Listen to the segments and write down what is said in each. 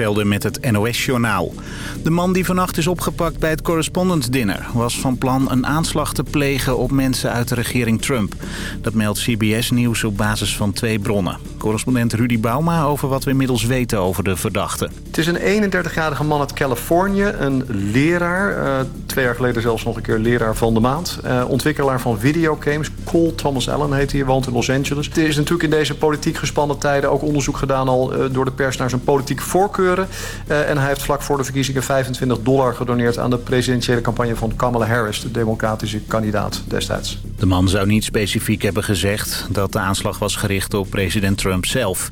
Met het NOS-journaal. De man die vannacht is opgepakt bij het Correspondence Dinner... was van plan een aanslag te plegen op mensen uit de regering Trump. Dat meldt CBS Nieuws op basis van twee bronnen. Correspondent Rudy Bauma over wat we inmiddels weten over de verdachte. Het is een 31-jarige man uit Californië, een leraar. Uh, twee jaar geleden zelfs nog een keer leraar van de maand. Uh, ontwikkelaar van videogames. Cole Thomas Allen heet hij, woont in Los Angeles. Het is natuurlijk in deze politiek gespannen tijden ook onderzoek gedaan al uh, door de pers naar zijn politieke voorkeuren. en hij heeft vlak voor de verkiezingen 25 dollar gedoneerd aan de presidentiële campagne van Kamala Harris, de democratische kandidaat destijds. De man zou niet specifiek hebben gezegd dat de aanslag was gericht op president Trump zelf.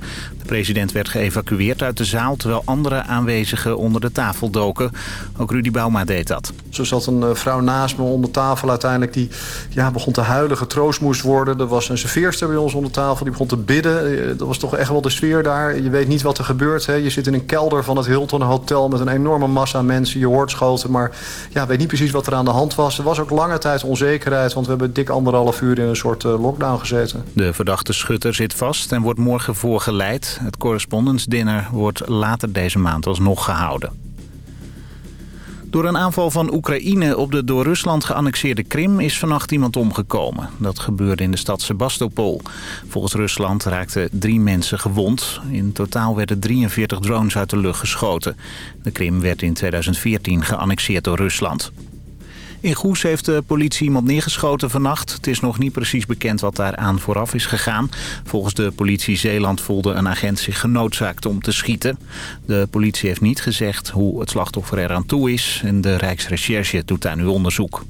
De president werd geëvacueerd uit de zaal terwijl andere aanwezigen onder de tafel doken. Ook Rudy Bauma deed dat. Zo zat een uh, vrouw naast me onder tafel uiteindelijk die ja, begon te huilen, getroost moest worden. Er was een serveerster bij ons onder tafel, die begon te bidden. Dat was toch echt wel de sfeer daar. Je weet niet wat er gebeurt. Hè. Je zit in een kelder van het Hilton Hotel met een enorme massa mensen. Je hoort schoten, maar ja, weet niet precies wat er aan de hand was. Er was ook lange tijd onzekerheid, want we hebben dik anderhalf uur in een soort uh, lockdown gezeten. De verdachte schutter zit vast en wordt morgen voorgeleid. Het correspondence dinner wordt later deze maand alsnog gehouden. Door een aanval van Oekraïne op de door Rusland geannexeerde Krim is vannacht iemand omgekomen. Dat gebeurde in de stad Sebastopol. Volgens Rusland raakten drie mensen gewond. In totaal werden 43 drones uit de lucht geschoten. De Krim werd in 2014 geannexeerd door Rusland. In Goes heeft de politie iemand neergeschoten vannacht. Het is nog niet precies bekend wat daar aan vooraf is gegaan. Volgens de politie Zeeland voelde een agent zich genoodzaakt om te schieten. De politie heeft niet gezegd hoe het slachtoffer eraan toe is. En de Rijksrecherche doet daar nu onderzoek.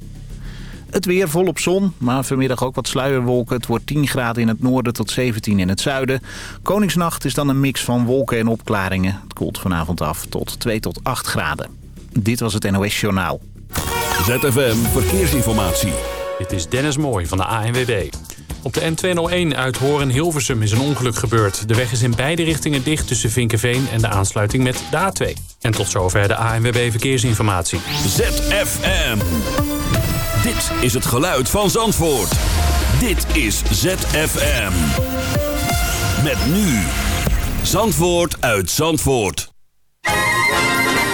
Het weer volop zon, maar vanmiddag ook wat sluierwolken. Het wordt 10 graden in het noorden tot 17 in het zuiden. Koningsnacht is dan een mix van wolken en opklaringen. Het koelt vanavond af tot 2 tot 8 graden. Dit was het NOS Journaal. ZFM Verkeersinformatie. Dit is Dennis Mooij van de ANWB. Op de N201 uit Horen-Hilversum is een ongeluk gebeurd. De weg is in beide richtingen dicht tussen Vinkenveen en de aansluiting met de A2. En tot zover de ANWB Verkeersinformatie. ZFM. Dit is het geluid van Zandvoort. Dit is ZFM. Met nu. Zandvoort uit Zandvoort.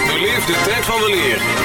Beleef de tijd van weleer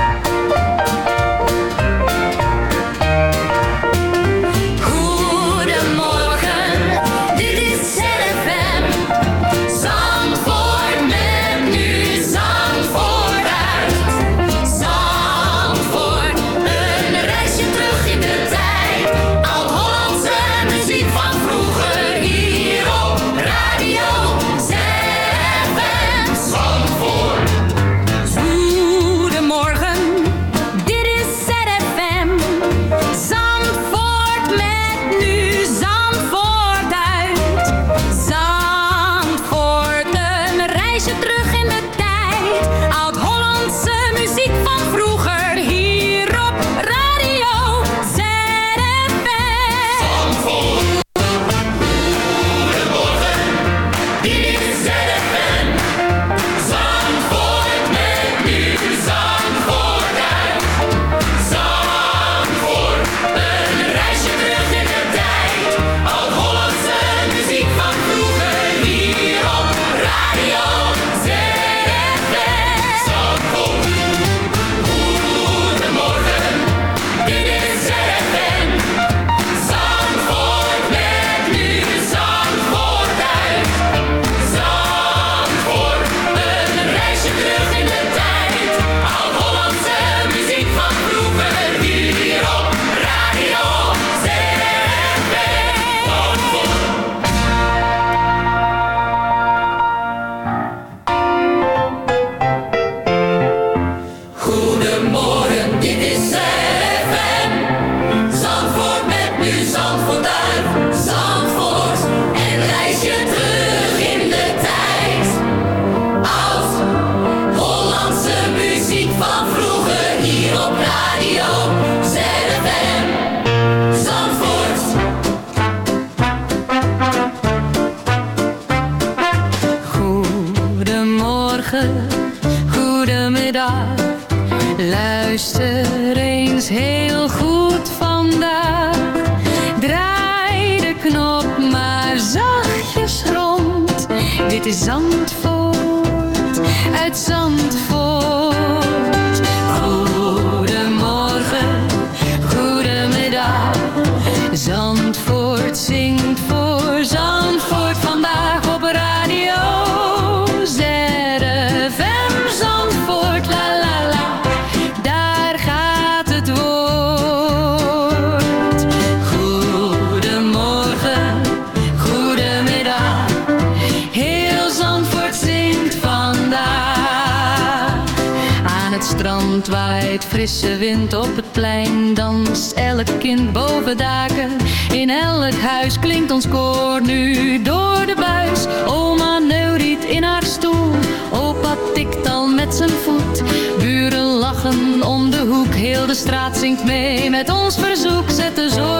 Dit frisse wind op het plein. Danst elk kind boven daken. In elk huis klinkt ons koor nu door de buis. Oma neuriet in haar stoel. Opa tikt al met zijn voet. Buren lachen om de hoek. Heel de straat zingt mee met ons verzoek. Zet de zorgen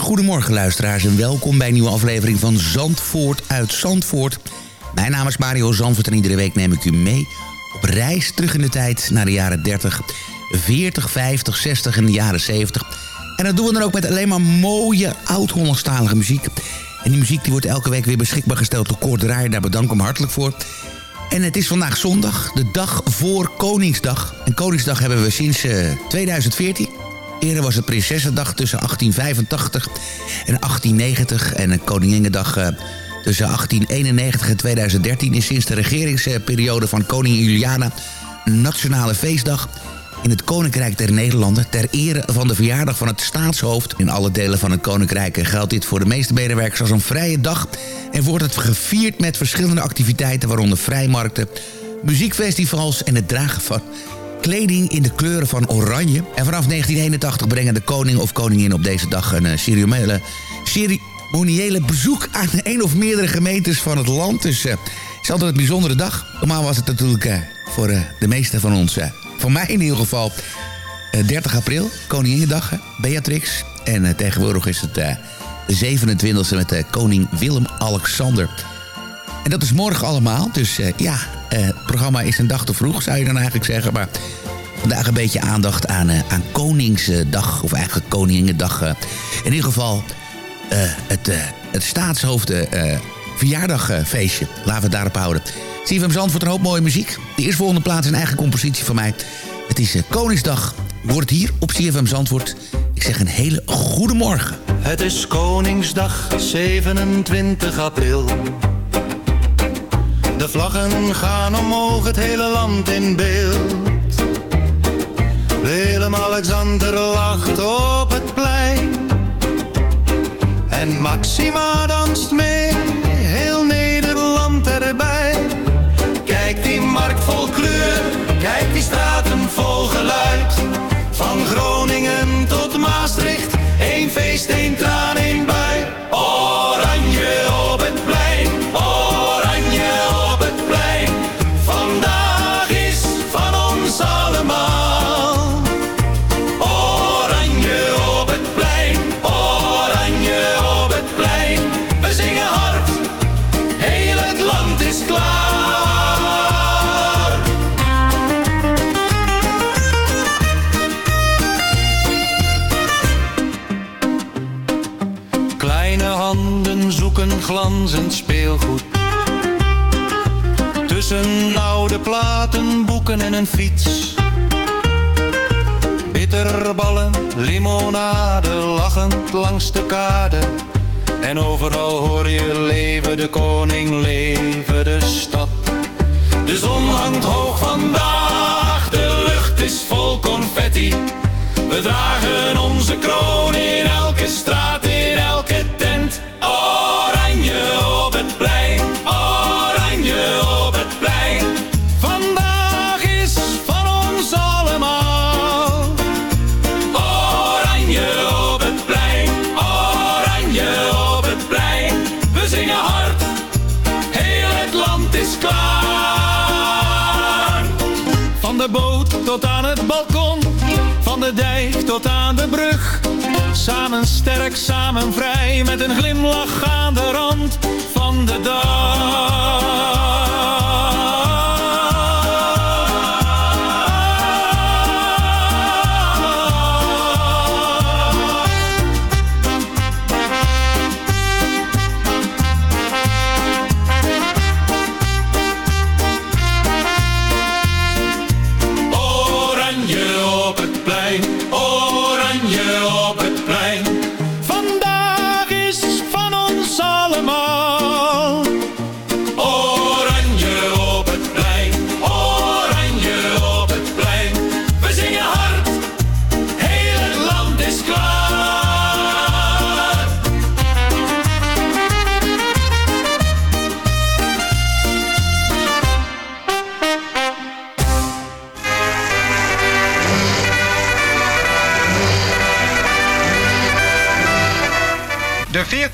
goedemorgen luisteraars en welkom bij een nieuwe aflevering van Zandvoort uit Zandvoort. Mijn naam is Mario Zandvoort en iedere week neem ik u mee op reis terug in de tijd naar de jaren 30, 40, 50, 60 en de jaren 70. En dat doen we dan ook met alleen maar mooie oud-Hollandstalige muziek. En die muziek die wordt elke week weer beschikbaar gesteld door Kort Draaier. Daar bedank ik hem hartelijk voor. En het is vandaag zondag, de dag voor Koningsdag. En Koningsdag hebben we sinds eh, 2014. Eerder was het Prinsessendag tussen 1885 en 1890. En een Koninginnedag eh, tussen 1891 en 2013 is sinds de regeringsperiode van koningin Juliana een nationale feestdag in het Koninkrijk der Nederlanden... ter ere van de verjaardag van het staatshoofd. In alle delen van het Koninkrijk geldt dit voor de meeste medewerkers als een vrije dag... en wordt het gevierd met verschillende activiteiten... waaronder vrijmarkten, muziekfestivals en het dragen van kleding in de kleuren van oranje. En vanaf 1981 brengen de koning of koningin op deze dag... een eh, ceremoniële, ceremoniële bezoek aan een of meerdere gemeentes van het land. Dus eh, het is altijd een bijzondere dag. Normaal was het natuurlijk eh, voor de meeste van ons... voor mij in ieder geval eh, 30 april, Koninginnedag, Beatrix. En tegenwoordig is het de 27e met koning Willem-Alexander. En dat is morgen allemaal. Dus ja, het programma is een dag te vroeg, zou je dan eigenlijk zeggen. Maar vandaag een beetje aandacht aan, eh, aan Koningsdag, of eigenlijk Koninginnedag. eh. in ieder geval eh, het, eh, het eh, verjaardagfeestje. Laten we het daarop houden. CFM Zandvoort, een hoop mooie muziek. De eerstvolgende plaats is een eigen compositie van mij. Het is eh, Koningsdag. Wordt hier op CFM Zandvoort. Ik zeg een hele goede morgen. Het is Koningsdag 27 april. De vlaggen gaan omhoog, het hele land in beeld. Willem-Alexander lacht op het plein. En Maxima danst mee, heel Nederland erbij. Kijk die markt vol kleur, kijk die straten vol geluid. Van Groningen tot Maastricht, één feest, één de kade. En overal hoor je leven de koning, leven de stad. De zon hangt hoog vandaag, de lucht is vol confetti. We dragen onze kroon in elke straat, de dijk tot aan de brug. Samen sterk, samen vrij, met een glimlach aan de rand van de dag.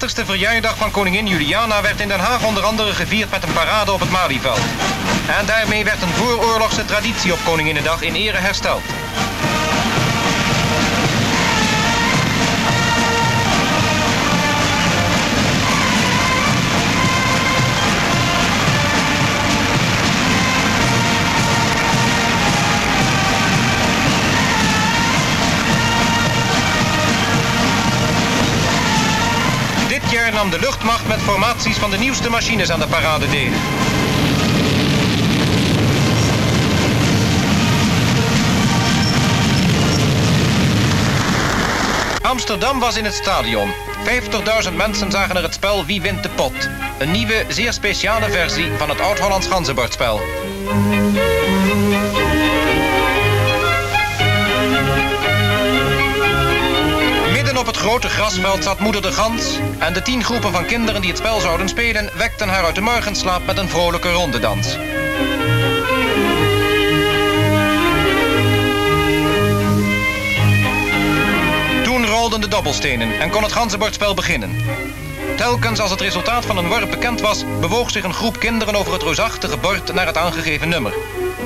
70ste verjaardag van koningin Juliana werd in Den Haag onder andere gevierd met een parade op het Malieveld. En daarmee werd een vooroorlogse traditie op Koninginnedag in ere hersteld. Luchtmacht met formaties van de nieuwste machines aan de parade deel. Amsterdam was in het stadion. 50.000 mensen zagen er het spel Wie wint de pot. Een nieuwe, zeer speciale versie van het Oud-Hollands ganzenbordspel. Grote grasveld zat moeder de gans... en de tien groepen van kinderen die het spel zouden spelen... wekten haar uit de morgenslaap met een vrolijke rondedans. Toen rolden de dobbelstenen en kon het ganzenbordspel beginnen. Telkens als het resultaat van een worp bekend was... bewoog zich een groep kinderen over het reusachtige bord naar het aangegeven nummer.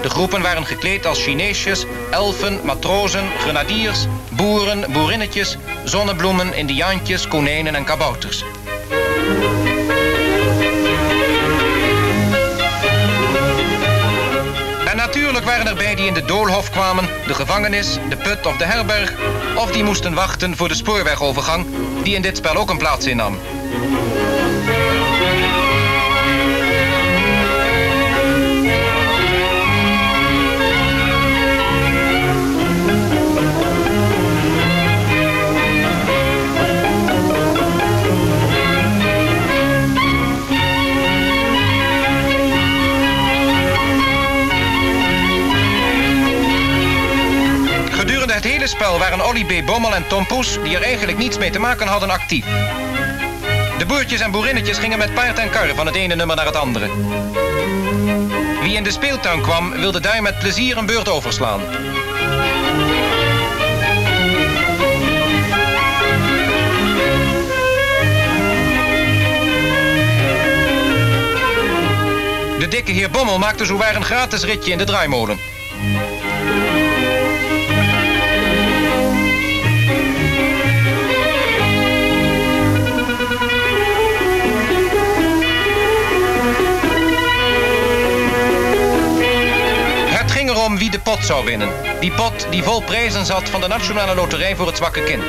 De groepen waren gekleed als Chineesjes, elfen, matrozen, grenadiers, boeren, boerinnetjes, zonnebloemen, indiaantjes, konijnen en kabouters. En natuurlijk waren er bij die in de doolhof kwamen, de gevangenis, de put of de herberg, of die moesten wachten voor de spoorwegovergang, die in dit spel ook een plaats innam. Het hele spel waren Olly B. Bommel en Tom Poes, die er eigenlijk niets mee te maken hadden, actief. De boertjes en boerinnetjes gingen met paard en kar van het ene nummer naar het andere. Wie in de speeltuin kwam, wilde daar met plezier een beurt overslaan. De dikke heer Bommel maakte zowaar een gratis ritje in de draaimolen. De pot zou winnen. Die pot die vol prijzen zat van de Nationale Loterij voor het zwakke kind.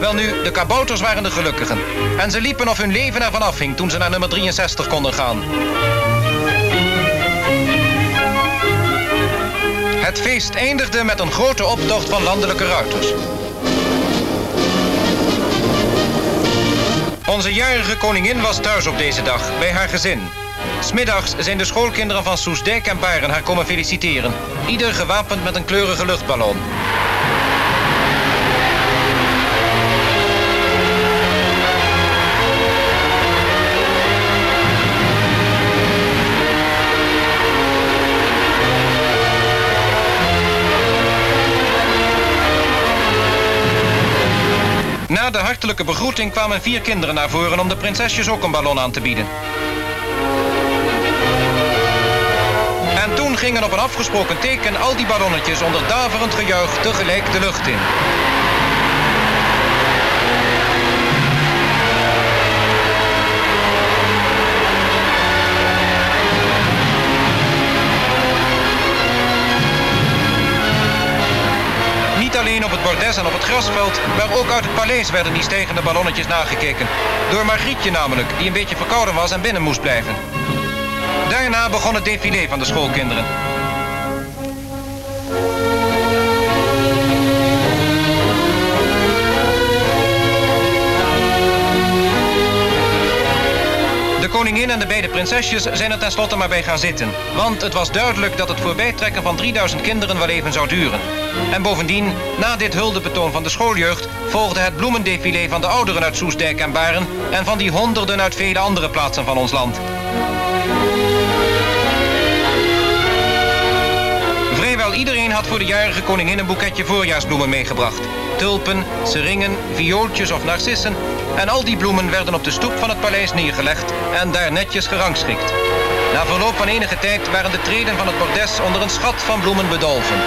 Welnu, de kabouters waren de gelukkigen. En ze liepen of hun leven ervan afhing toen ze naar nummer 63 konden gaan. Het feest eindigde met een grote optocht van landelijke ruiters. Onze jarige koningin was thuis op deze dag, bij haar gezin. Smiddags zijn de schoolkinderen van Soesdijk en Baren haar komen feliciteren. Ieder gewapend met een kleurige luchtballon. Na de hartelijke begroeting kwamen vier kinderen naar voren om de prinsesjes ook een ballon aan te bieden. En toen gingen op een afgesproken teken al die ballonnetjes onder daverend gejuich tegelijk de lucht in. Niet alleen op het bordes en op het grasveld, maar ook uit het paleis werden die stijgende ballonnetjes nagekeken. Door Margrietje namelijk, die een beetje verkouden was en binnen moest blijven. Daarna begon het défilé van de schoolkinderen. De koningin en de beide prinsesjes zijn er tenslotte maar bij gaan zitten. Want het was duidelijk dat het voorbijtrekken van 3000 kinderen wel even zou duren. En bovendien, na dit huldebetoon van de schooljeugd... volgde het bloemendefilé van de ouderen uit Soesdijk en Baren... en van die honderden uit vele andere plaatsen van ons land. Had voor de jarige koningin een boeketje voorjaarsbloemen meegebracht. Tulpen, seringen, viooltjes of narcissen. En al die bloemen werden op de stoep van het paleis neergelegd en daar netjes gerangschikt. Na verloop van enige tijd waren de treden van het bordes onder een schat van bloemen bedolven.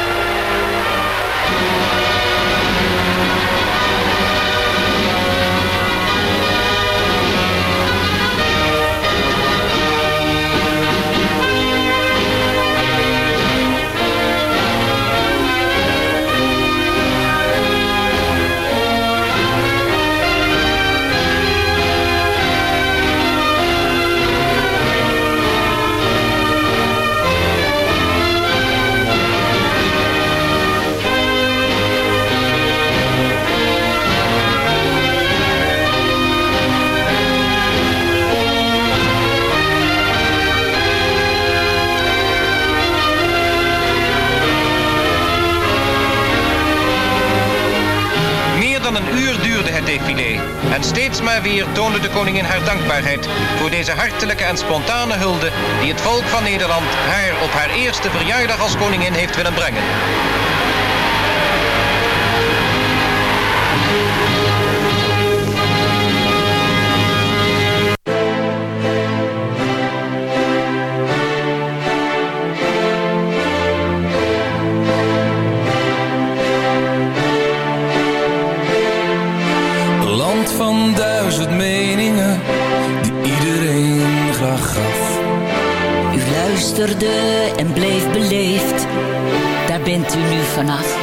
Een uur duurde het défilé. En steeds maar weer toonde de koningin haar dankbaarheid voor deze hartelijke en spontane hulde die het volk van Nederland haar op haar eerste verjaardag als koningin heeft willen brengen. Bent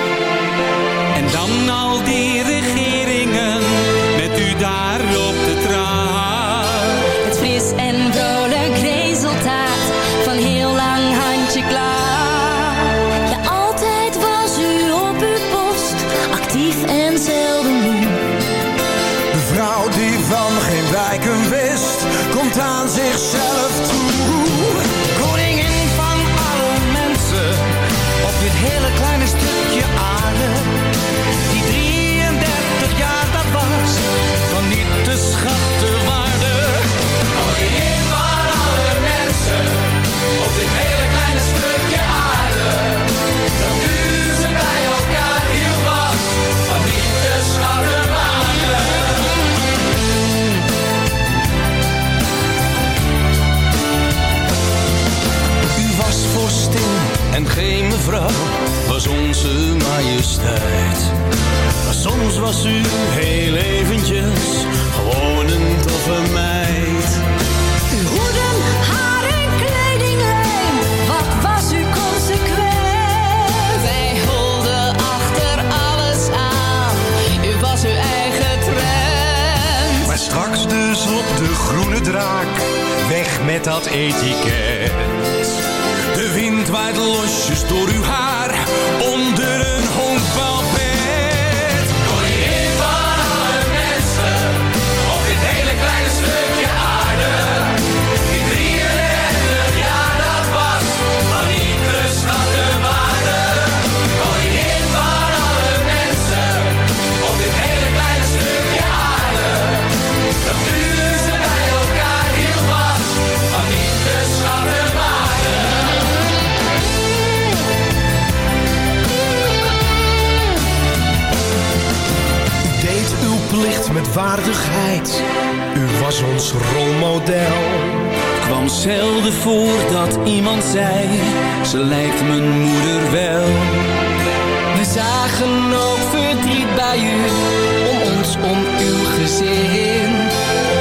dat etiket. De wind waait losjes door U was ons rolmodel. Kwam zelden voor dat iemand zei, ze lijkt mijn moeder wel. We zagen ook verdriet bij u, om ons, om uw gezin.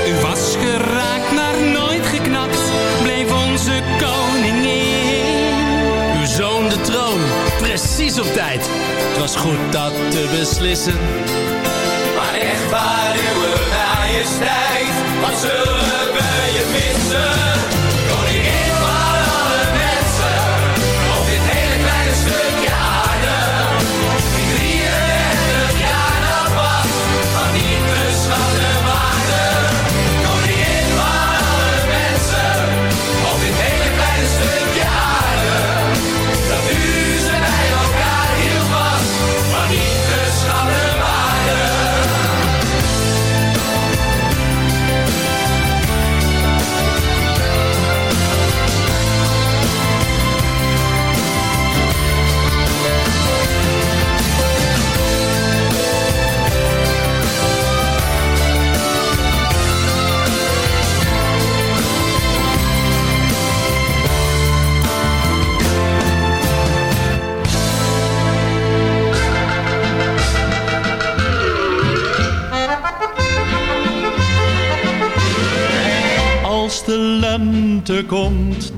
U was geraakt, maar nooit geknakt, bleef onze koningin. Uw zoon de troon, precies op tijd. Het was goed dat te beslissen. Maar echt waar wat zullen we je missen?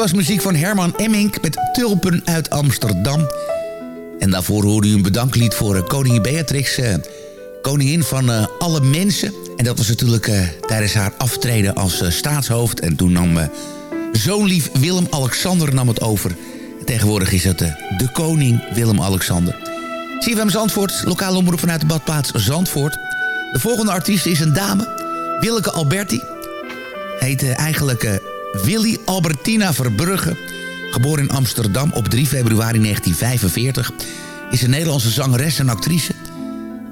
Was muziek van Herman Emmink met Tulpen uit Amsterdam. En daarvoor hoorde u een bedanklied voor eh, koningin Beatrix... eh, koningin van eh, alle mensen. En dat was natuurlijk eh, tijdens haar aftreden als eh, staatshoofd. En toen nam eh, zoonlief Willem-Alexander nam het over. En tegenwoordig is het de koning Willem-Alexander. CFM Zandvoort, lokale omroep vanuit de badplaats Zandvoort. De volgende artiest is een dame, Willeke Alberti. Heet eh, eigenlijk Willy Albertina Verbrugge. Geboren in Amsterdam op 3 februari 1945... is een Nederlandse zangeres en actrice.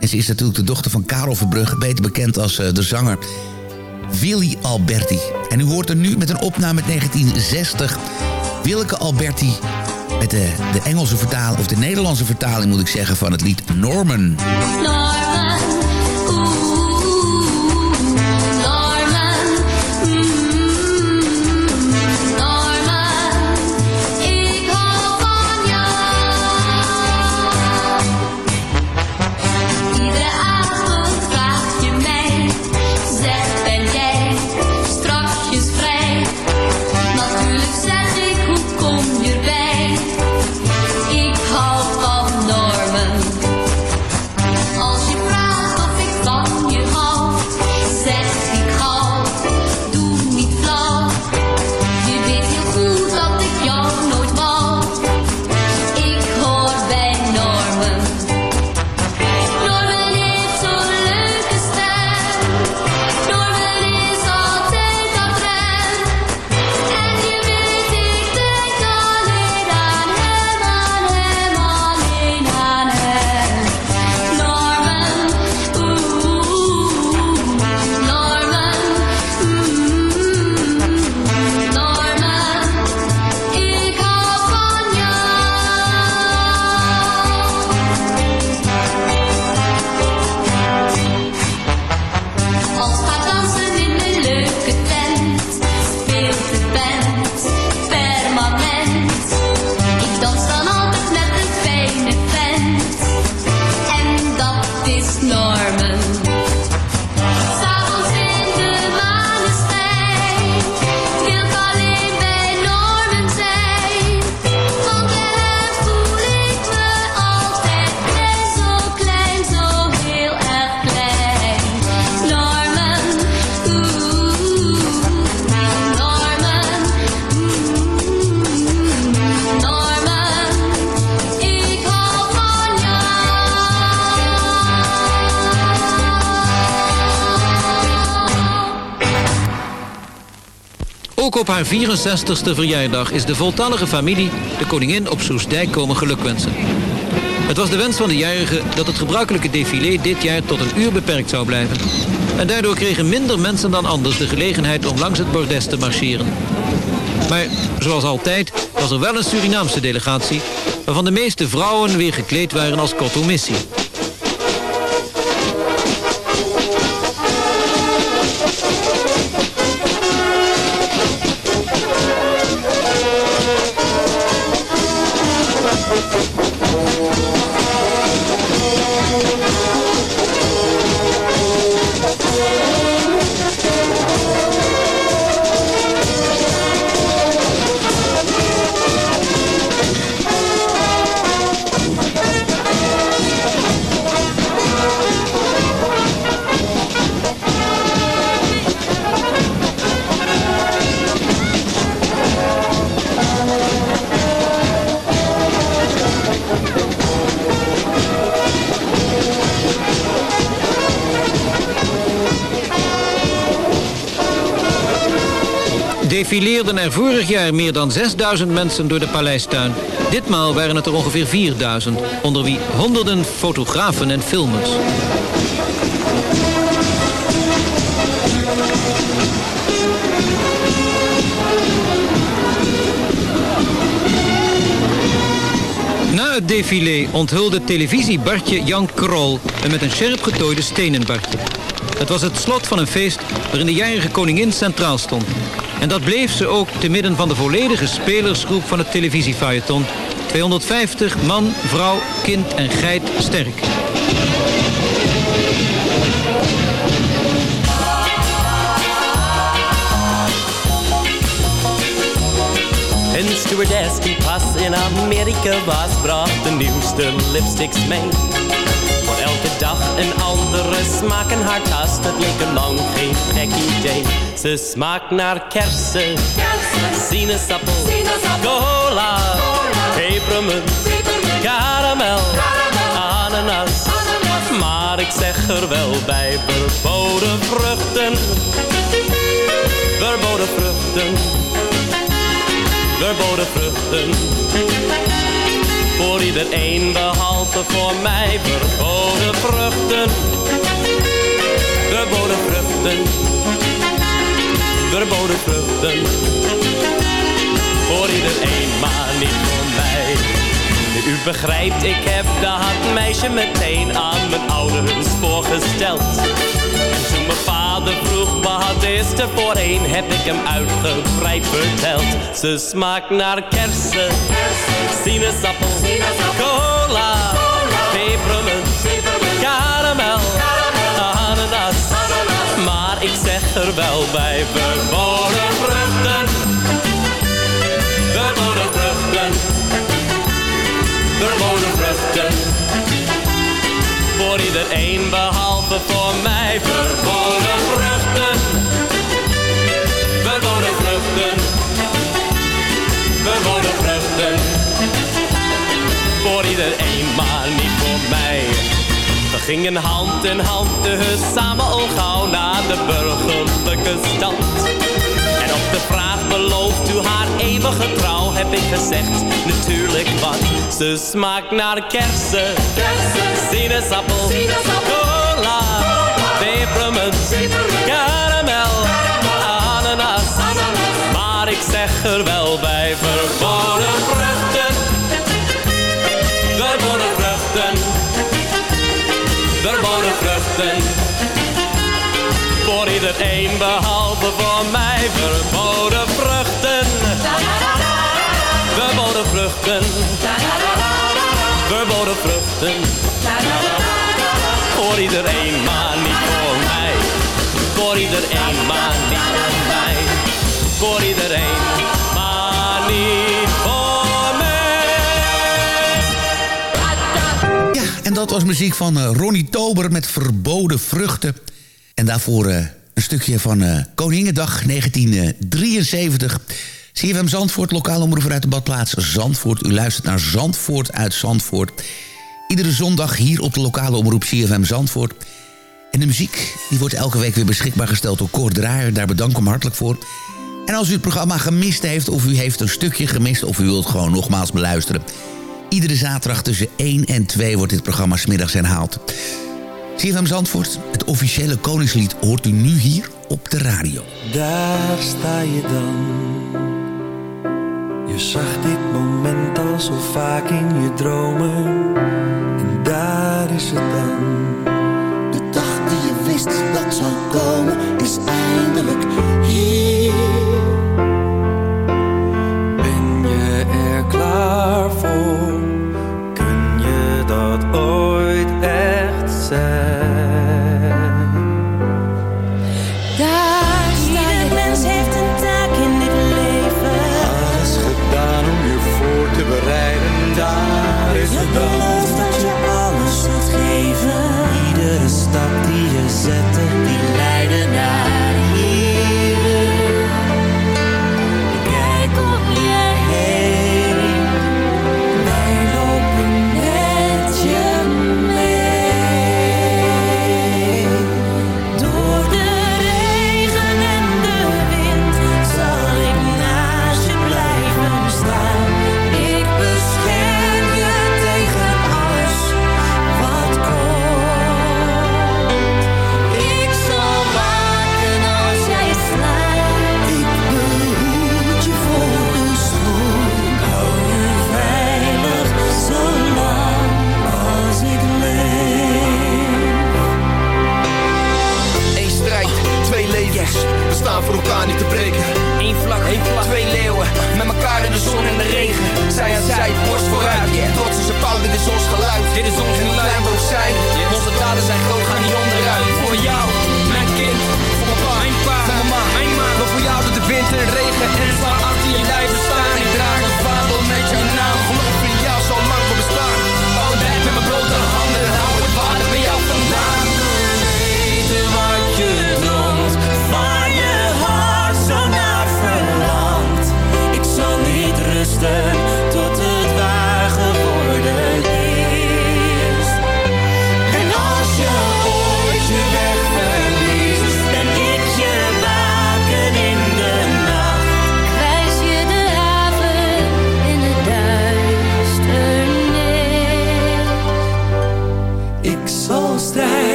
En ze is natuurlijk de dochter van Karel Verbrugge... beter bekend als eh, de zanger Willy Alberti. En u hoort er nu met een opname uit 1960... Wilke Alberti met de, de Engelse vertaling... of de Nederlandse vertaling moet ik zeggen... van het lied Norman, Ook op haar 64ste verjaardag is de voltallige familie de koningin op Soesdijk komen gelukwensen. Het was de wens van de jarige dat het gebruikelijke défilé dit jaar tot een uur beperkt zou blijven. En daardoor kregen minder mensen dan anders de gelegenheid om langs het bordes te marcheren. Maar zoals altijd was er wel een Surinaamse delegatie... waarvan de meeste vrouwen weer gekleed waren als Kotomissie. Defileerden er vorig jaar meer dan 6000 mensen door de paleistuin. Ditmaal waren het er ongeveer 4000, onder wie honderden fotografen en filmers. Na het défilé onthulde televisiebartje Jan Krol een met een scherp getooide stenen Bartje. Het was het slot van een feest waarin de jarige koningin centraal stond. En dat bleef ze ook te midden van de volledige spelersgroep van het televisiefeuilleton. 250 man, vrouw, kind en geit sterk. Een stewardess die pas in Amerika was, bracht de nieuwste lipsticks mee. Dag. Een andere smaak en haar tast, het leek lang geen gek idee. Ze smaakt naar kersen, sinaasappel, cola, pepermunt, karamel, ananas. Maar ik zeg er wel bij, verboden vruchten, verboden vruchten. verboden vruchten. Voor iedereen behalve voor mij verboden vruchten. Verboden vruchten. Verboden vruchten. Voor iedereen, maar niet voor mij. U begrijpt, ik heb dat meisje meteen aan mijn ouders voorgesteld. Vader vroeg wat is er voorheen, heb ik hem uitgebreid verteld. Ze smaakt naar kersen, sinaasappel, cola, pepermunt, karamel, ananas. Maar ik zeg er wel bij, verboden vruchten, verboden vruchten verboden vruchten. Voor iedereen behalve voor mij verboden vruchten. Verboden vruchten. Verboden vruchten. Voor iedereen, maar niet voor mij. We gingen hand in hand dus samen al gauw naar de burgerlijke stand. En op de vraag belooft u haar eeuwige trouw heb ik gezegd natuurlijk wat ze smaakt naar kersen, sinaasappel, cola, karamel, ananas. Maar ik zeg er wel bij verboden vruchten, verboden vruchten, verboden vruchten. Voor iedereen behalve voor mij verboden vruchten. Verboden vruchten. Verboden vruchten. Voor iedereen, maar iedereen, maar niet voor mij. Voor iedereen, maar niet voor. Ja, en dat was muziek van eh, Ronnie Tober met Verboden Vruchten. En daarvoor eh, een stukje van uh, Koningendag 1973. CFM Zandvoort, lokale omroep uit de badplaats Zandvoort. U luistert naar Zandvoort uit Zandvoort. Iedere zondag hier op de lokale omroep CFM Zandvoort. En de muziek die wordt elke week weer beschikbaar gesteld door Cor Draaier. Daar bedank ik hem hartelijk voor. En als u het programma gemist heeft of u heeft een stukje gemist... of u wilt gewoon nogmaals beluisteren... iedere zaterdag tussen 1 en 2 wordt dit programma smiddags herhaald. CFM Zandvoort, het officiële koningslied hoort u nu hier op de radio. Daar sta je dan. Je zag dit moment al zo vaak in je dromen. En daar is het dan. Dat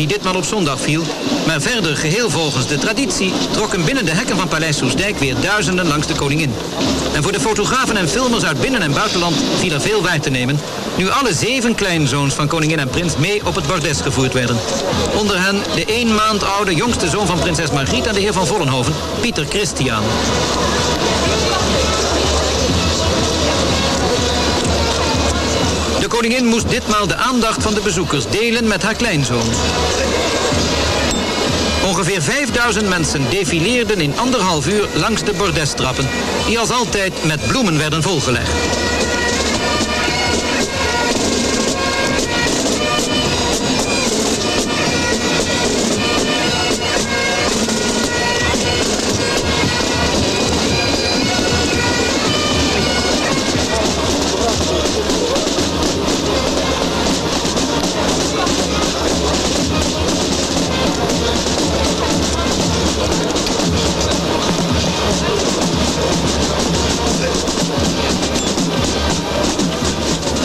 die ditmaal op zondag viel... maar verder geheel volgens de traditie... trokken binnen de hekken van Paleis Soesdijk weer duizenden langs de koningin. En voor de fotografen en filmers uit binnen- en buitenland... viel er veel waar te nemen... nu alle zeven kleinzoons van koningin en prins mee op het bordes gevoerd werden. Onder hen de één maand oude jongste zoon van prinses Margriet... en de heer van Vollenhoven, Pieter Christian. Koningin moest ditmaal de aandacht van de bezoekers delen met haar kleinzoon. Ongeveer 5000 mensen defileerden in anderhalf uur langs de bordestrappen, die als altijd met bloemen werden volgelegd.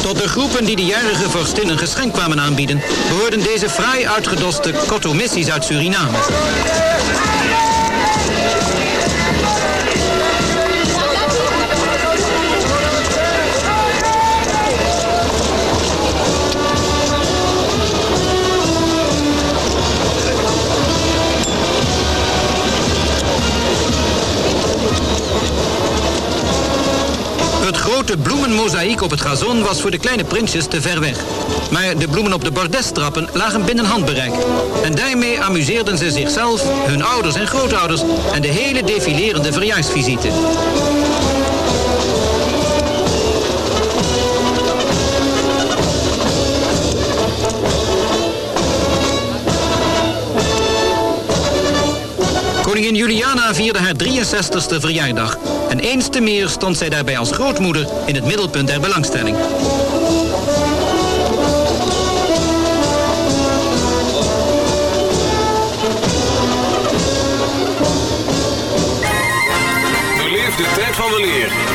Tot de groepen die de jarige vorstin geschenk kwamen aanbieden... behoorden deze fraai uitgedoste kotomissies uit Suriname. Grote bloemenmozaïek op het gazon was voor de kleine prinsjes te ver weg. Maar de bloemen op de bordestrappen lagen binnen handbereik. En daarmee amuseerden ze zichzelf, hun ouders en grootouders... en de hele defilerende verjaarsvisite. Koningin Juliana vierde haar 63ste verjaardag. En eens te meer stond zij daarbij als grootmoeder in het middelpunt der belangstelling. De tijd van weleer met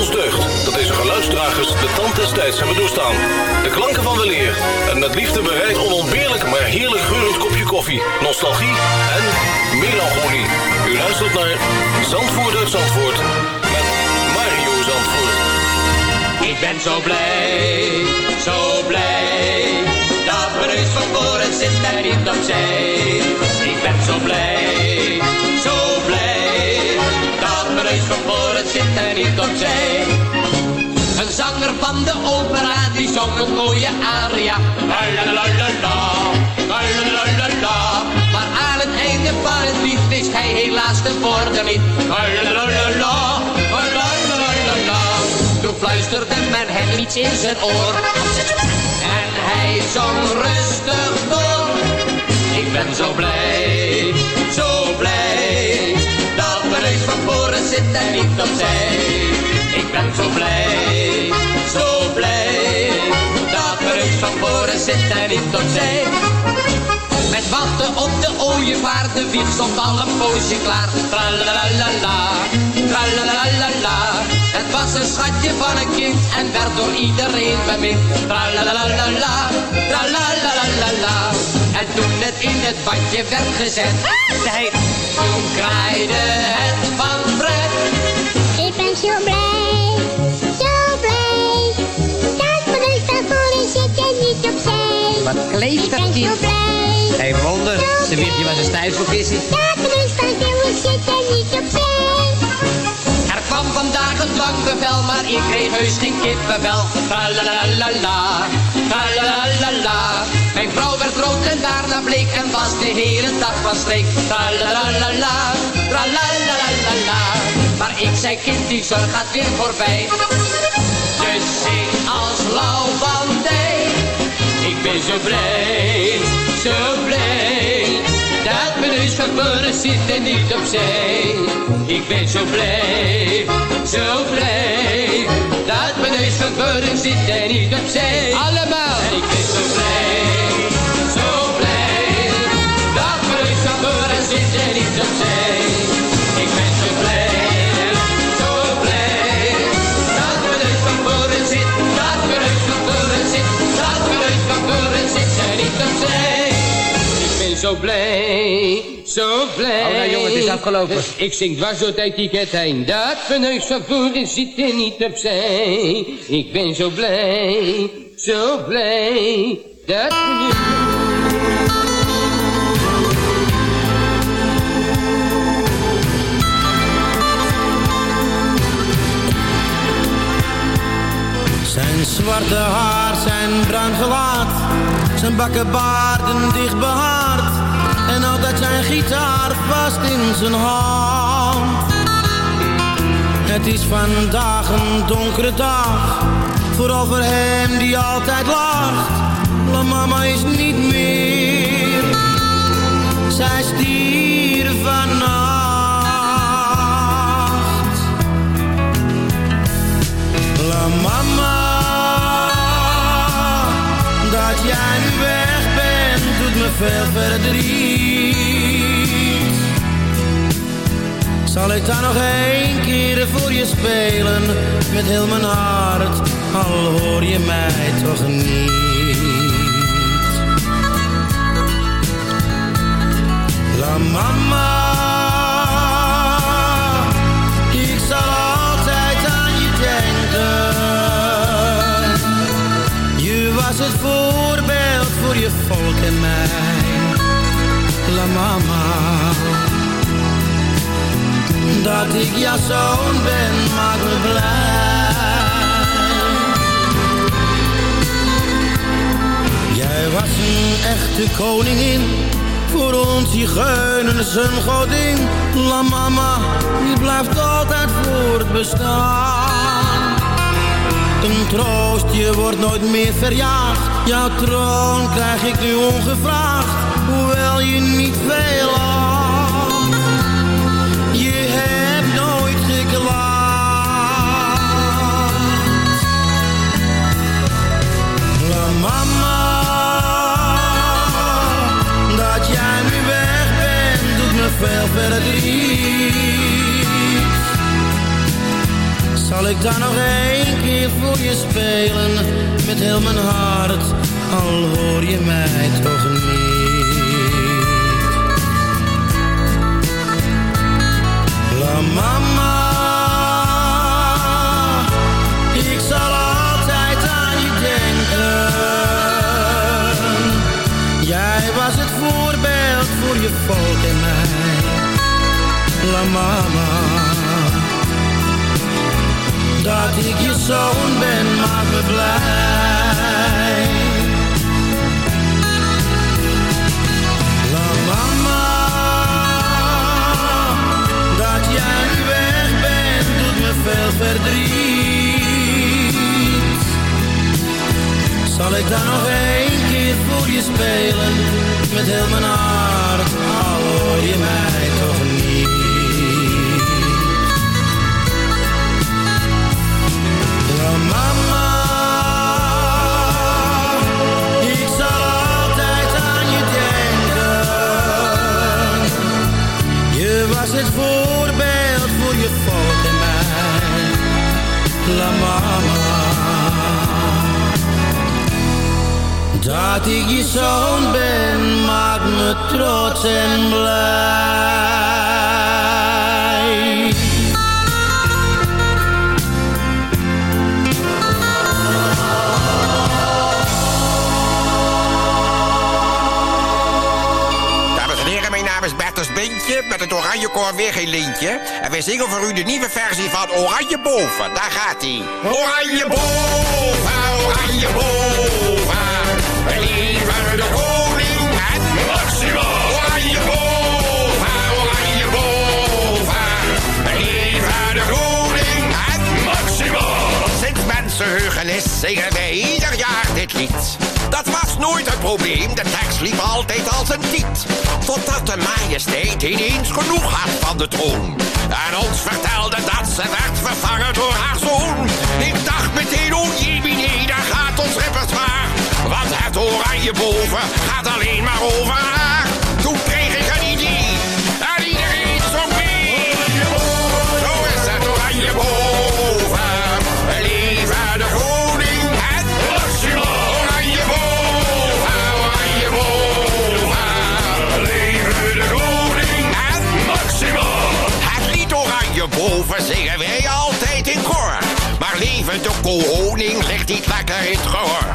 dat deze geluidsdragers de tand des tijds hebben doorstaan. De klanken van weleer en met liefde bereid onontbeerlijk maar heerlijk geurend kopje koffie, nostalgie en melancholie. U luistert naar Zandvoort uit Zandvoort met Mario Zandvoort. Ik ben zo blij, zo blij, dat mijn neus van voren zit en niet opzij. Ik ben zo blij, zo blij, dat mijn neus van voren en niet opzij. Een zanger van de opera, die zong een mooie aria. La la la la la, la la la la la. Maar aan het einde van het lied wist hij helaas de woorden niet. La la la la la, la la la la la. Toen fluisterde men hem iets in zijn oor. En hij zong rustig door. Ik ben zo blij, zo blij. Zit en niet opzij. Ik ben zo blij, zo blij. Dat mijn neus van voren zit en niet opzij. Met wachten op de ooievaar, de wieg stond al een poosje klaar. Tralalalala, tralalalala. Het was een schatje van een kind en werd door iedereen bemind. Tralalalala, tralalalala. En toen het in het badje werd gezet, zei toen kraaide het van pret. Ik ben zo blij, zo blij. Dat neus van voren zit en niet opzij. Wat kleeft Ik dat ben zo kind? blij. Geen wonder, ze wist je was een stijfselkissie. Dat neus van voren zit en niet opzij. Er kwam vandaag een dwangbevel, maar ik kreeg heus geen kippenvel. Tralalalala, tralalalala. Mijn vrouw werd rood en daarna bleek en was de hele dag van streek. Tralalalala, tralalalala. Maar ik zei kind, die zorg gaat weer voorbij. Dus zing als lauw van dij. Ik ben zo blij, zo blij. Dat mijn neus van voren zit en niet opzij. Ik ben zo blij, zo blij. Dat mijn neus van voren zit en niet opzij. Allemaal. En ik ben zo blij, niet. Ik ben zo blij, zo blij. Dat mijn neus van voren zit, dat mijn neus van voren zit. Dat mijn neus van voren zit en niet opzij. Ik ben zo blij, zo blij. Oh, nou, jongen, het is afgelopen. Ik zing dwars door het etiket heen. Dat mijn neus van voren zit er niet opzij. Ik ben zo blij, zo blij. Dat mijn neus... zwarte haar, zijn bruin gelaat, zijn bakkenbaarden dicht behaard. En altijd zijn gitaar vast in zijn hand. Het is vandaag een donkere dag, vooral voor hem die altijd lacht. La mama is niet meer, zij stierf vannacht. Jij nu weg bent, doet me veel verdriet. Zal ik dan nog één keer voor je spelen, met heel mijn hart, al hoor je mij toch niet. La mama, was het voor en mij. La mama, dat ik jouw zoon ben, maakt me blij. Jij was een echte koningin, voor ons zigeuners een godin. La mama, je blijft altijd voortbestaan. Een troost, je wordt nooit meer verjaagd. Jouw troon krijg ik nu ongevraagd, hoewel je niet veel had. Je hebt nooit geklaagd. La mama, dat jij nu weg bent, doet me veel verdriet. Zal ik daar nog één keer voor je spelen, met heel mijn hart? Al hoor je mij toch niet. La mama, ik zal altijd aan je denken. Jij was het voorbeeld voor je volk en mij. La mama dat ik je zoon ben, maakt me. Verdriet. Zal ik dan nog één keer voor je spelen, met heel mijn hart, al je mij toch dat ik je zoon ben, maakt me trots en blij. met het Oranje Koor weer geen lintje. En wij zingen voor u de nieuwe versie van Oranje Boven. Daar gaat hij. Oranje Boven, Oranje Boven. Leven de koning en Maxima. Oranje Boven, Oranje Boven. Leven de koning en Maxima. Sinds mensenheugenis zingen wij ieder jaar dit lied. Dat was nooit het probleem, de tekst liep altijd als een tiet. Totdat de majesteit ineens genoeg had van de troon. En ons vertelde dat ze werd vervangen door haar zoon. Ik dacht meteen, oh jee, daar gaat ons repertoire. Het oranje boven gaat alleen maar over haar. Toen kreeg ik een idee. En iedereen zong mee. Zo is het oranje boven. Leven de koning en Maxima. Oranje boven, oranje boven. Leven de koning en Maxima. Het lied oranje boven zingen wij altijd in koor. Maar leven de koning ligt niet lekker in het gehoor.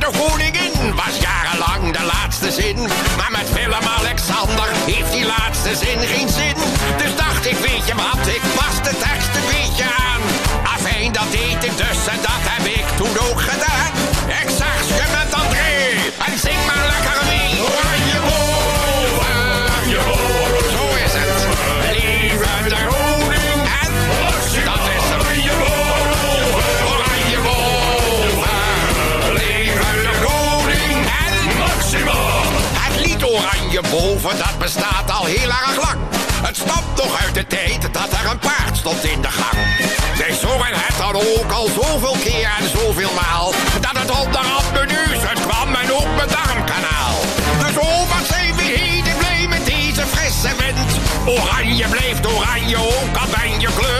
De koningin was jarenlang de laatste zin. Maar met Willem-Alexander heeft die laatste zin geen zin. Dus dacht ik, weet je wat, ik pas de tekst een beetje aan. Afijn, dat deed ik dus en dat Boven, dat bestaat al heel erg lang. Het stamt nog uit de tijd dat er een paard stond in de gang. Zij zongen het dan ook al zoveel keer en zoveel maal. Dat het onderhand mijn neus kwam en ook mijn darmkanaal. Dus oh, wat zijn we heden blij met deze frisse wind. Oranje blijft oranje, ook al ben je kleurenblind.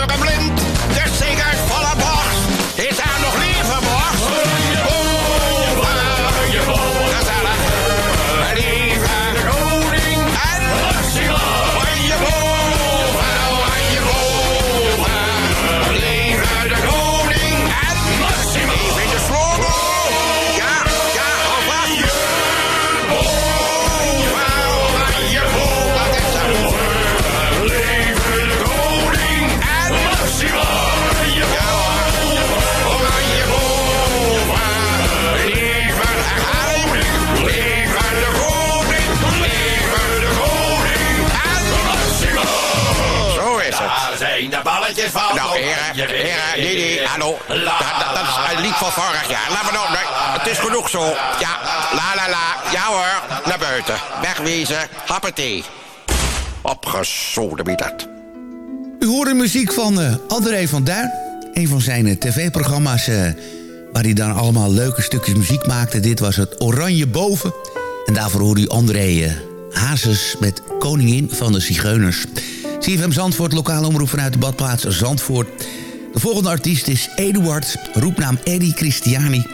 Nou, heren, heren, nee, nee, hallo. Dat, dat, dat is een lied van vorig jaar. Laat nou, nee, het is genoeg zo. Ja, la la la. Ja hoor, naar buiten. Wegwezen, happetee. Opgezoden wie dat. U hoorde muziek van eh, André van Duin. Een van zijn eh, tv-programma's eh, waar hij dan allemaal leuke stukjes muziek maakte. Dit was het Oranje Boven. En daarvoor hoorde u André Hazes met Koningin van de Zigeuners. CFM Zandvoort, lokale omroep vanuit de badplaats Zandvoort. De volgende artiest is Eduard, roepnaam Eddie Christiani.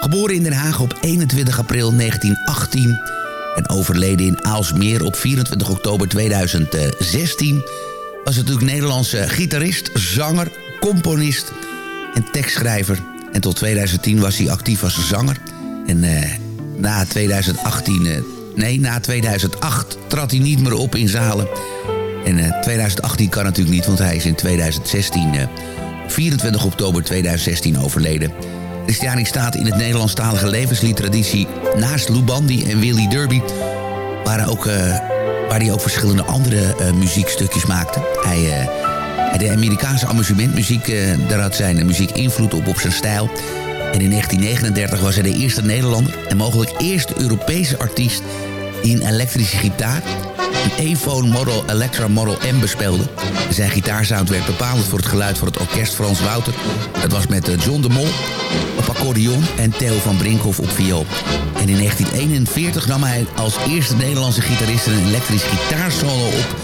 Geboren in Den Haag op 21 april 1918 en overleden in Aalsmeer op 24 oktober 2016... was natuurlijk Nederlandse gitarist, zanger, componist en tekstschrijver. En tot 2010 was hij actief als zanger. En eh, na 2018, eh, nee, na 2008 trad hij niet meer op in zalen. En eh, 2018 kan natuurlijk niet, want hij is in 2016, eh, 24 oktober 2016 overleden. Christiani staat in het Nederlandstalige levensliedtraditie naast Lou Bandy en Willy Derby... waar, ook, eh, waar hij ook verschillende andere eh, muziekstukjes maakte. Hij, eh, deed Amerikaanse amusementmuziek, eh, daar had zijn muziek invloed op op zijn stijl. En in 1939 was hij de eerste Nederlander en mogelijk eerste Europese artiest een elektrische gitaar, een Ephone Model Electra Model M bespeelde. Zijn gitaarsound werd bepalend voor het geluid van het orkest Frans Wouter. Dat was met eh, John de Mol op accordeon en Theo van Brinkhoff op viool. En in 1941 nam hij als eerste Nederlandse gitarist een elektrische gitaarsolo op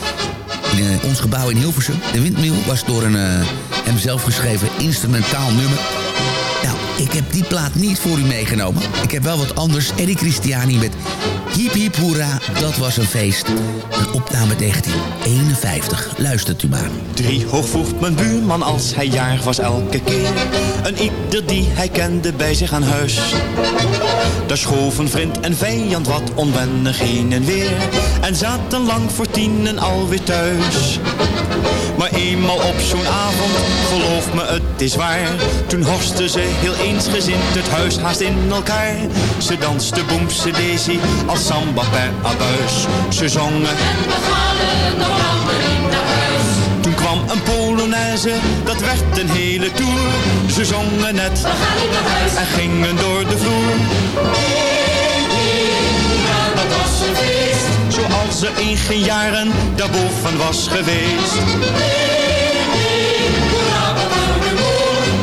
in eh, ons gebouw in Hilversum. De windmill was door een eh, hem zelf geschreven instrumentaal nummer. Ik heb die plaat niet voor u meegenomen. Ik heb wel wat anders. Eddie Christiani met Hiep Hiep Hoera, dat was een feest. Een opname 1951. Luistert u maar. Drie hoog voegt mijn buurman als hij jaar was elke keer. Een ieder die hij kende bij zich aan huis. Daar schoven vriend en vijand wat onwennig heen en weer. En zaten lang voor tienen alweer thuis. Maar eenmaal op zo'n avond, geloof me het is waar. Toen horsten ze heel eensgezind het huis haast in elkaar. Ze danste boemse daisy als samba per abuis. Ze zongen En we gaan nog in naar huis. toen kwam een Polonaise, dat werd een hele tour. Ze zongen net We gaan niet naar huis. en gingen door de vloer. Dat was een feest. Zoals er in geen jaren daarboven was geweest.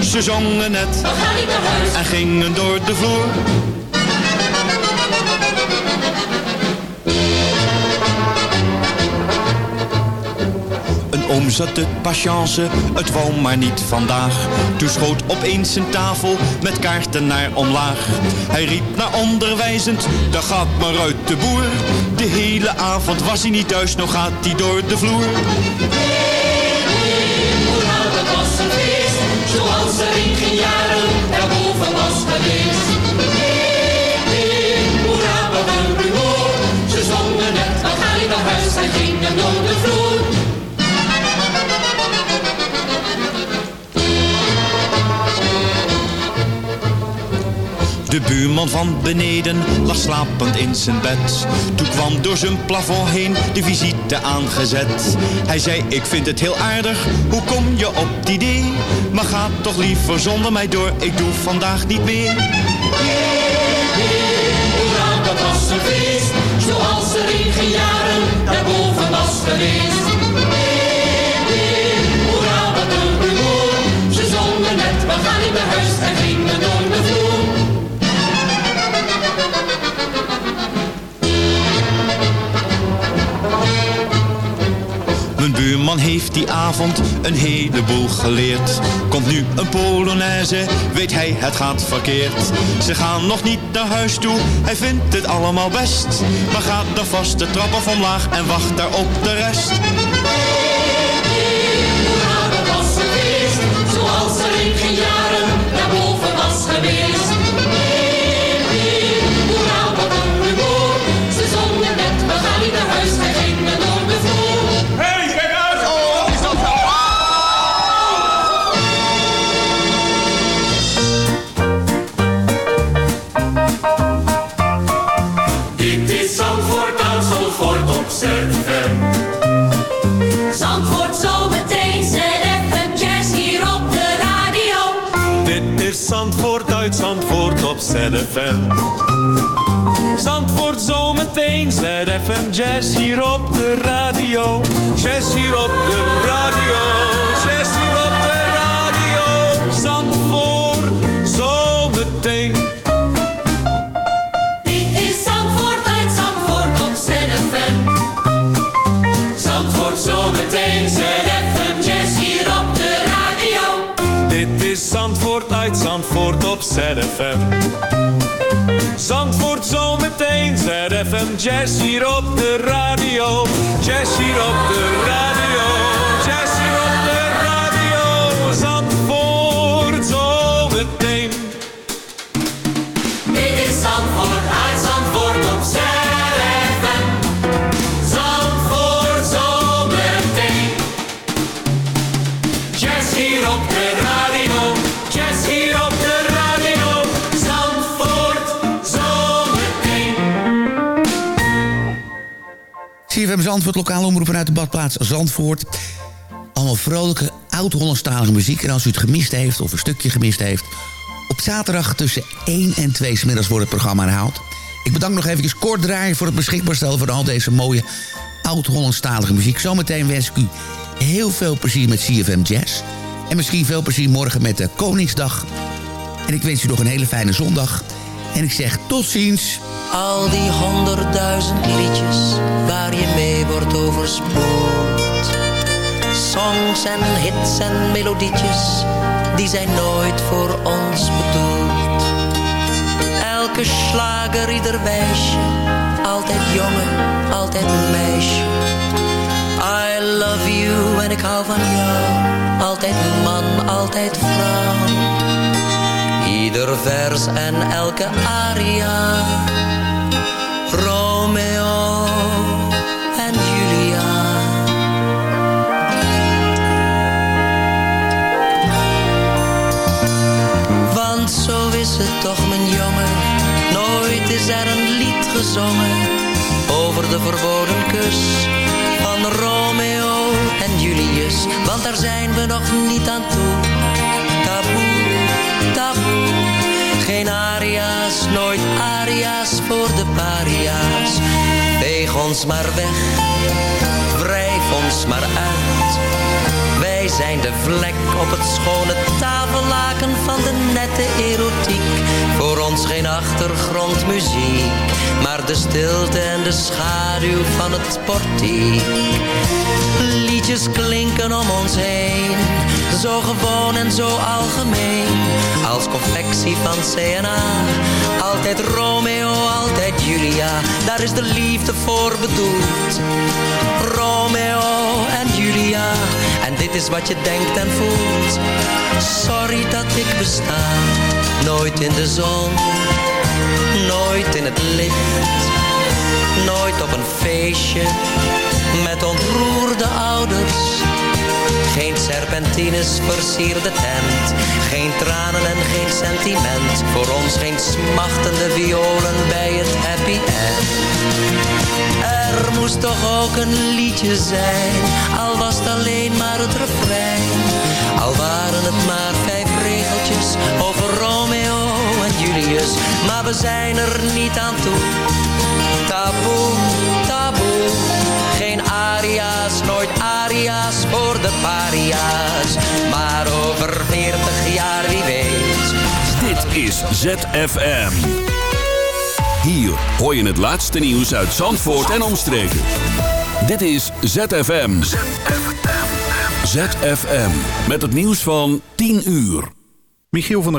Ze zongen net We gaan niet naar huis. en gingen door de vloer. Een oom zat de patience, het wou maar niet vandaag. Toen schoot opeens zijn tafel met kaarten naar omlaag. Hij riep naar onderwijzend, daar gaat maar uit de boer. De hele avond was hij niet thuis, nog gaat hij door de vloer. Zoals er in geen jaren daarboven was geweest. Hoera, wat een rumoer. Ze zongen net, we gaan niet naar huis en gingen De buurman van beneden lag slapend in zijn bed. Toen kwam door zijn plafond heen de visite aangezet. Hij zei, ik vind het heel aardig, hoe kom je op het idee? Maar ga toch liever zonder mij door, ik doe vandaag niet meer. Hoera, dat was een feest. Zoals er in geen jaren daarboven was geweest. Buurman heeft die avond een heleboel geleerd. Komt nu een Polonaise, weet hij het gaat verkeerd. Ze gaan nog niet naar huis toe, hij vindt het allemaal best. Maar gaat dan vast de trap af omlaag en wacht daar op de rest. Op. Zandvoort zometeen, ZFM Jazz hier op de radio. Jazz hier op de radio. Jazz hier op de radio. Zandvoort zometeen. Dit is Zandvoort uit Zandvoort op ZFM. Zandvoort zometeen ZFM Zandvoort op ZFM. Zandvoort zometeen, ZFM Jazz hier op de radio. Jazz hier op de radio. CFM Zandvoort, lokale omroep vanuit de badplaats Zandvoort. Allemaal vrolijke, oud-Hollandstalige muziek. En als u het gemist heeft, of een stukje gemist heeft... op zaterdag tussen 1 en 2 smiddags wordt het programma herhaald. Ik bedank nog eventjes kort draaien voor het beschikbaar stellen... van al deze mooie, oud-Hollandstalige muziek. Zometeen wens ik u heel veel plezier met CFM Jazz. En misschien veel plezier morgen met de Koningsdag. En ik wens u nog een hele fijne zondag. En ik zeg tot ziens. Al die honderdduizend liedjes waar je mee wordt overspoeld. Songs en hits en melodietjes, die zijn nooit voor ons bedoeld. Elke slager, ieder wijsje, altijd jongen, altijd meisje. I love you en ik hou van jou, altijd man, altijd vrouw. Ieder vers en elke aria. Romeo en Julia. Want zo is het toch, mijn jongen. Nooit is er een lied gezongen over de verboden kus van Romeo en Julius. Want daar zijn we nog niet aan toe. Taboe, taboe. Aria's, nooit aria's voor de paria's. Veeg ons maar weg, wrijf ons maar uit. Wij zijn de vlek op het schone tafellaken van de nette erotiek. Voor ons geen achtergrondmuziek, maar de stilte en de schaduw van het portiek. Liedjes klinken om ons heen, zo gewoon en zo algemeen. Als confectie van CNA, altijd Romeo, altijd Julia. Daar is de liefde voor bedoeld. Romeo en Julia, en dit is wat je denkt en voelt. Sorry dat ik besta, nooit in de zon, nooit in het licht. Nooit op een feestje, met ontroerde ouders. Geen serpentines versierde tent. Geen tranen en geen sentiment. Voor ons geen smachtende violen bij het happy end. Er moest toch ook een liedje zijn. Al was het alleen maar het refrein. Al waren het maar vijf regeltjes over Romeo en Julius. Maar we zijn er niet aan toe. Taboe, taboe. Geen aria's, nooit aria's voor de paria's. Maar over veertig jaar wie weet. Dit is ZFM. Hier hoor je het laatste nieuws uit Zandvoort en omstreken. Dit is ZFM. ZFM. Met het nieuws van 10 uur. Michiel van der